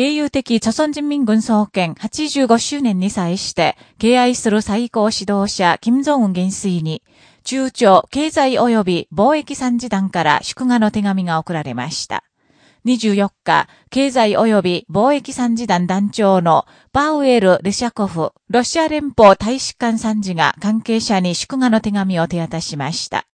英雄的朝鮮人民軍創建85周年に際して、敬愛する最高指導者、金正恩元帥に、中朝経済及び貿易参事団から祝賀の手紙が送られました。24日、経済及び貿易参事団団長のパウエル・レシャコフ、ロシア連邦大使館参事が関係者に祝賀の手紙を手渡しました。